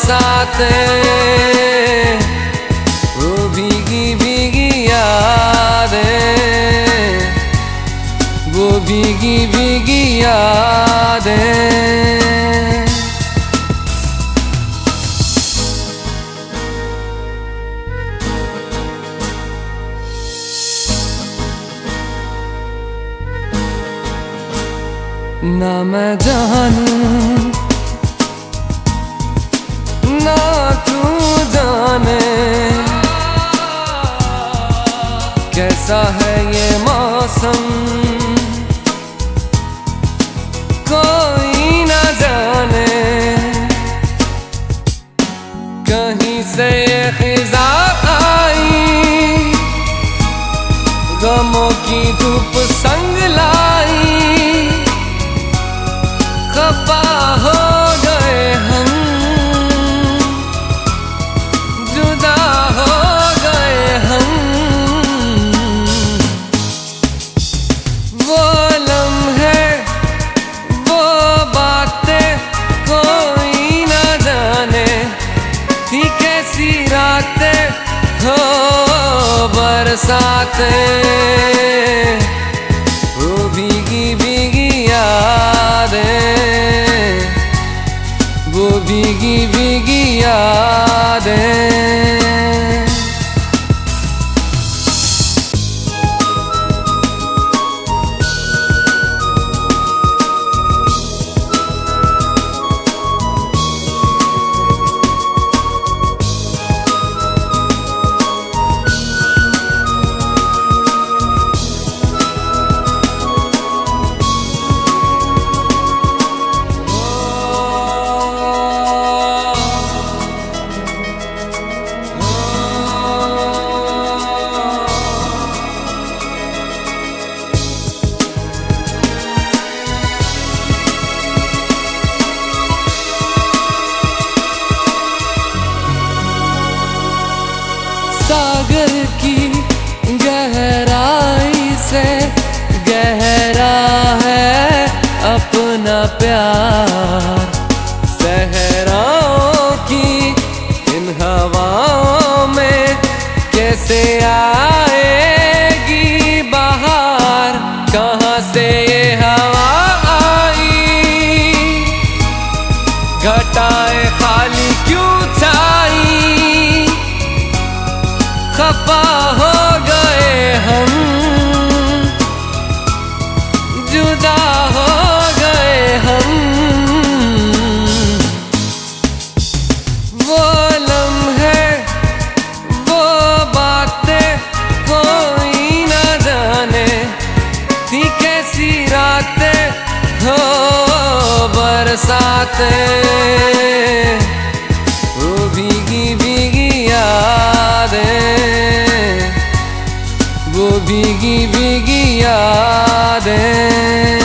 बरसाते वो भीगी भीगी यादें वो भीगी भीगी यादें ना मैं जानू कैसा है ये मौसम? कोई ना जाने। कहीं से खिजा आई? गमों की धूप संग लाई कैसी रात हो बरसाते। वो भीगी भीगी यादें वो भीगी प्यार। सहराओं की इन हवाओं में कैसे आएगी बाहर? कहाँ से ये हवा आई? घटाए खाली क्यों छाई? खफा बरसाते वो भीगी भीगी यादें वो भीगी भीगी यादें